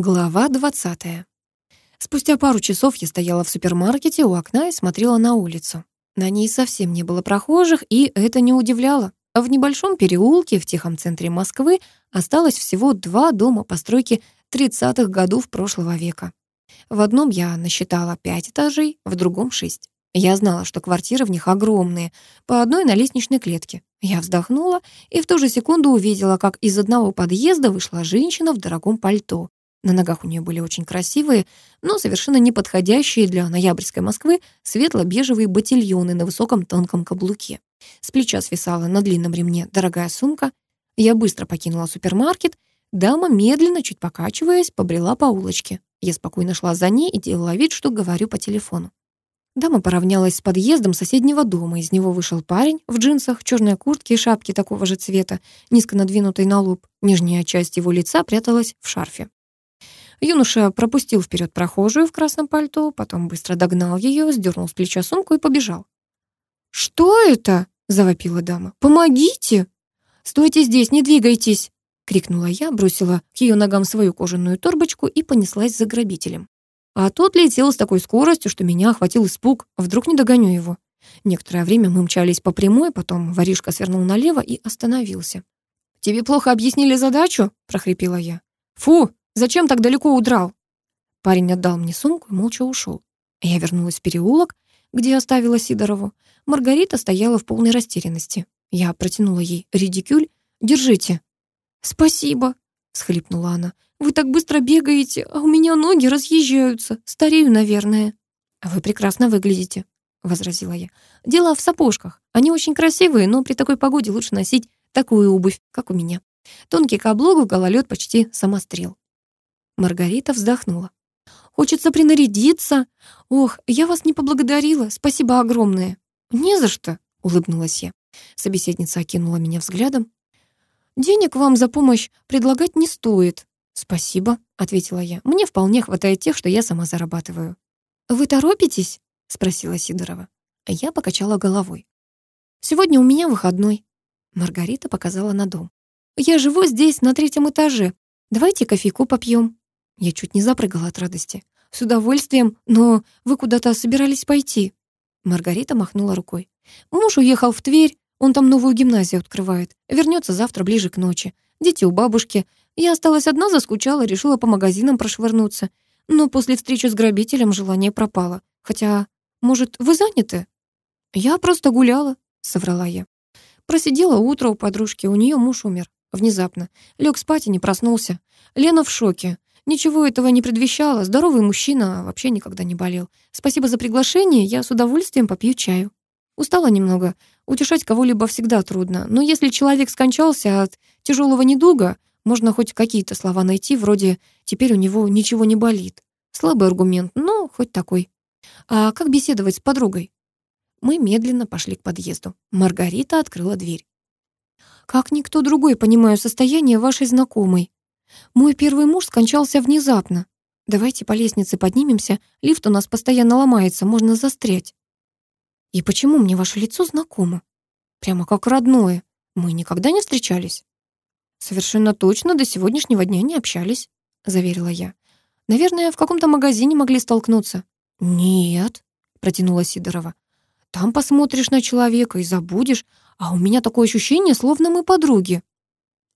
Глава 20. Спустя пару часов я стояла в супермаркете у окна и смотрела на улицу. На ней совсем не было прохожих, и это не удивляло. В небольшом переулке в тихом центре Москвы осталось всего два дома постройки 30-х годов прошлого века. В одном я насчитала пять этажей, в другом — шесть. Я знала, что квартиры в них огромные, по одной на лестничной клетке. Я вздохнула и в ту же секунду увидела, как из одного подъезда вышла женщина в дорогом пальто. На ногах у нее были очень красивые, но совершенно неподходящие для ноябрьской Москвы светло-бежевые ботильоны на высоком тонком каблуке. С плеча свисала на длинном ремне дорогая сумка. Я быстро покинула супермаркет. Дама, медленно, чуть покачиваясь, побрела по улочке. Я спокойно шла за ней и делала вид, что говорю по телефону. Дама поравнялась с подъездом соседнего дома. Из него вышел парень в джинсах, черной куртке и шапке такого же цвета, низко надвинутой на лоб. Нижняя часть его лица пряталась в шарфе. Юноша пропустил вперед прохожую в красном пальто, потом быстро догнал ее, сдернул с плеча сумку и побежал. «Что это?» — завопила дама. «Помогите!» «Стойте здесь, не двигайтесь!» — крикнула я, бросила к ее ногам свою кожаную торбочку и понеслась за грабителем. А тот летел с такой скоростью, что меня охватил испуг. Вдруг не догоню его. Некоторое время мы мчались по прямой, потом воришка свернул налево и остановился. «Тебе плохо объяснили задачу?» — прохрипела я. «Фу, Зачем так далеко удрал?» Парень отдал мне сумку и молча ушел. Я вернулась в переулок, где оставила Сидорову. Маргарита стояла в полной растерянности. Я протянула ей редикюль. «Держите». «Спасибо», — схлипнула она. «Вы так быстро бегаете, а у меня ноги разъезжаются. Старею, наверное». «Вы прекрасно выглядите», — возразила я. «Дело в сапожках. Они очень красивые, но при такой погоде лучше носить такую обувь, как у меня. Тонкий каблук, в гололед почти самострел. Маргарита вздохнула. «Хочется принарядиться. Ох, я вас не поблагодарила. Спасибо огромное». «Не за что», — улыбнулась я. Собеседница окинула меня взглядом. «Денег вам за помощь предлагать не стоит». «Спасибо», — ответила я. «Мне вполне хватает тех, что я сама зарабатываю». «Вы торопитесь?» — спросила Сидорова. Я покачала головой. «Сегодня у меня выходной». Маргарита показала на дом. «Я живу здесь, на третьем этаже. Давайте кофейку попьем». Я чуть не запрыгала от радости. «С удовольствием, но вы куда-то собирались пойти?» Маргарита махнула рукой. «Муж уехал в Тверь, он там новую гимназию открывает. Вернется завтра ближе к ночи. Дети у бабушки. Я осталась одна, заскучала, решила по магазинам прошвырнуться. Но после встречи с грабителем желание пропало. Хотя, может, вы заняты?» «Я просто гуляла», — соврала я. Просидела утро у подружки, у нее муж умер. Внезапно. Лег спать и не проснулся. Лена в шоке. Ничего этого не предвещало. Здоровый мужчина вообще никогда не болел. Спасибо за приглашение, я с удовольствием попью чаю. Устала немного. Утешать кого-либо всегда трудно. Но если человек скончался от тяжелого недуга, можно хоть какие-то слова найти, вроде «теперь у него ничего не болит». Слабый аргумент, но хоть такой. А как беседовать с подругой? Мы медленно пошли к подъезду. Маргарита открыла дверь. «Как никто другой понимаю состояние вашей знакомой», мой первый муж скончался внезапно. Давайте по лестнице поднимемся, лифт у нас постоянно ломается, можно застрять. И почему мне ваше лицо знакомо? Прямо как родное. Мы никогда не встречались. Совершенно точно до сегодняшнего дня не общались, заверила я. Наверное, в каком-то магазине могли столкнуться. Нет, протянула Сидорова. Там посмотришь на человека и забудешь, а у меня такое ощущение, словно мы подруги.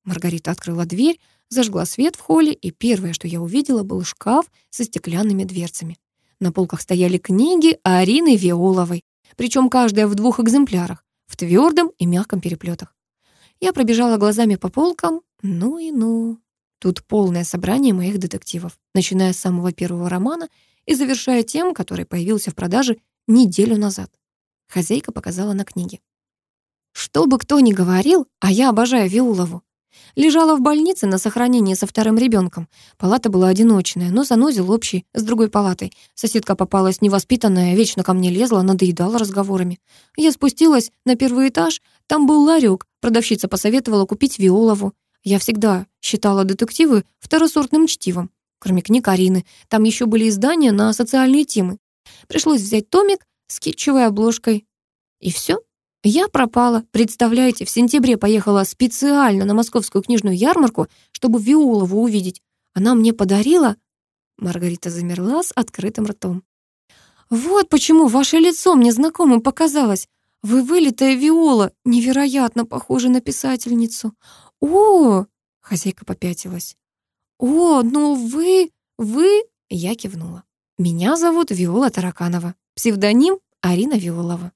Маргарита открыла дверь, Зажгла свет в холле, и первое, что я увидела, был шкаф со стеклянными дверцами. На полках стояли книги Арины Виоловой, причем каждая в двух экземплярах, в твердом и мягком переплетах. Я пробежала глазами по полкам, ну и ну. Тут полное собрание моих детективов, начиная с самого первого романа и завершая тем, который появился в продаже неделю назад. Хозяйка показала на книге. Что бы кто ни говорил, а я обожаю Виолову. Лежала в больнице на сохранении со вторым ребенком. Палата была одиночная, но занозил общий с другой палатой. Соседка попалась невоспитанная, вечно ко мне лезла, надоедала разговорами. Я спустилась на первый этаж, там был ларек, продавщица посоветовала купить Виолову. Я всегда считала детективы второсортным чтивом, кроме книг Арины. Там еще были издания на социальные темы. Пришлось взять томик с китчевой обложкой. И все. Я пропала, представляете, в сентябре поехала специально на московскую книжную ярмарку, чтобы Виолову увидеть. Она мне подарила...» Маргарита замерла с открытым ртом. «Вот почему ваше лицо мне знакомым показалось. Вы вылитая Виола, невероятно похожа на писательницу. О!» — хозяйка попятилась. «О, ну вы, вы...» — я кивнула. «Меня зовут Виола Тараканова, псевдоним Арина Виолова».